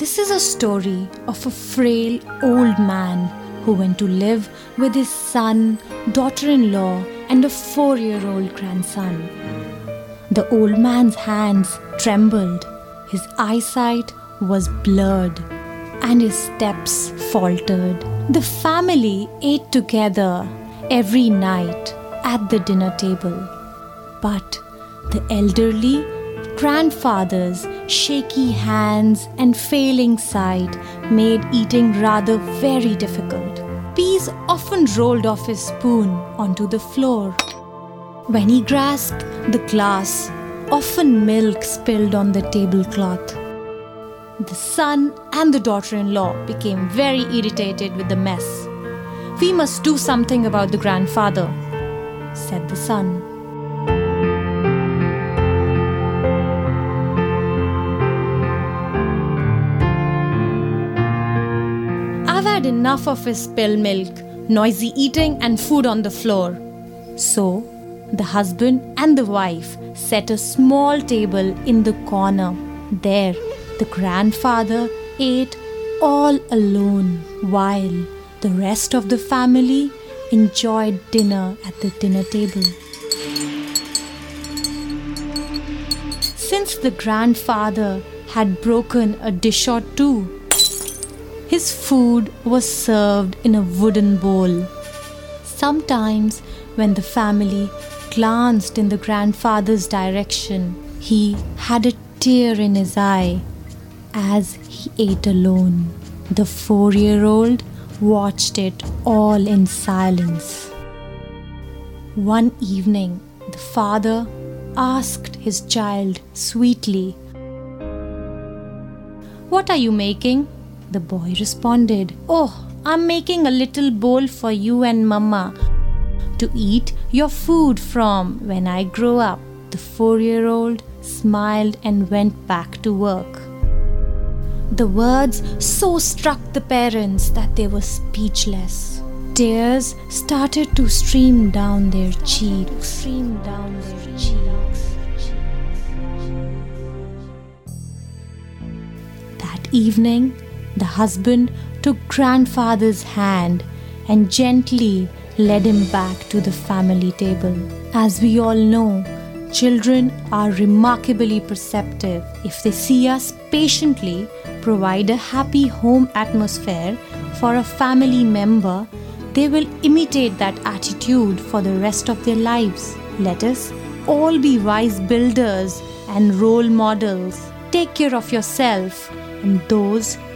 This is a story of a frail old man who went to live with his son, daughter in law, and a four year old grandson. The old man's hands trembled, his eyesight was blurred, and his steps faltered. The family ate together every night at the dinner table. But the elderly grandfather's shaky hands and failing sight made eating rather very difficult. Peas often rolled off his spoon onto the floor. When he grasped the glass, often milk spilled on the tablecloth. The son and the daughter in law became very irritated with the mess. We must do something about the grandfather, said the son. Had enough of his spilled milk, noisy eating, and food on the floor. So, the husband and the wife set a small table in the corner. There, the grandfather ate all alone while the rest of the family enjoyed dinner at the dinner table. Since the grandfather had broken a dish or two, his food was served in a wooden bowl. Sometimes, when the family glanced in the grandfather's direction, he had a tear in his eye as he ate alone. The four year old watched it all in silence. One evening, the father asked his child sweetly, What are you making? The boy responded, Oh, I'm making a little bowl for you and Mama to eat your food from when I grow up. The four year old smiled and went back to work. The words so struck the parents that they were speechless. Tears started to stream down their cheeks. Stream down their cheeks. That evening, the husband took grandfather's hand and gently led him back to the family table. As we all know, children are remarkably perceptive. If they see us patiently provide a happy home atmosphere for a family member, they will imitate that attitude for the rest of their lives. Let us all be wise builders and role models. Take care of yourself and those